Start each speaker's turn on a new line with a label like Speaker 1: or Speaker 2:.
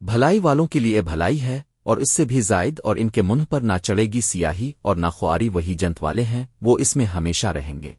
Speaker 1: بھلائی والوں کے لیے بھلائی ہے اور اس سے بھی زائد اور ان کے منہ پر نہ چڑھے گی سیاہی اور نہ خواری وہی جنت والے ہیں، وہ اس میں ہمیشہ رہیں گے۔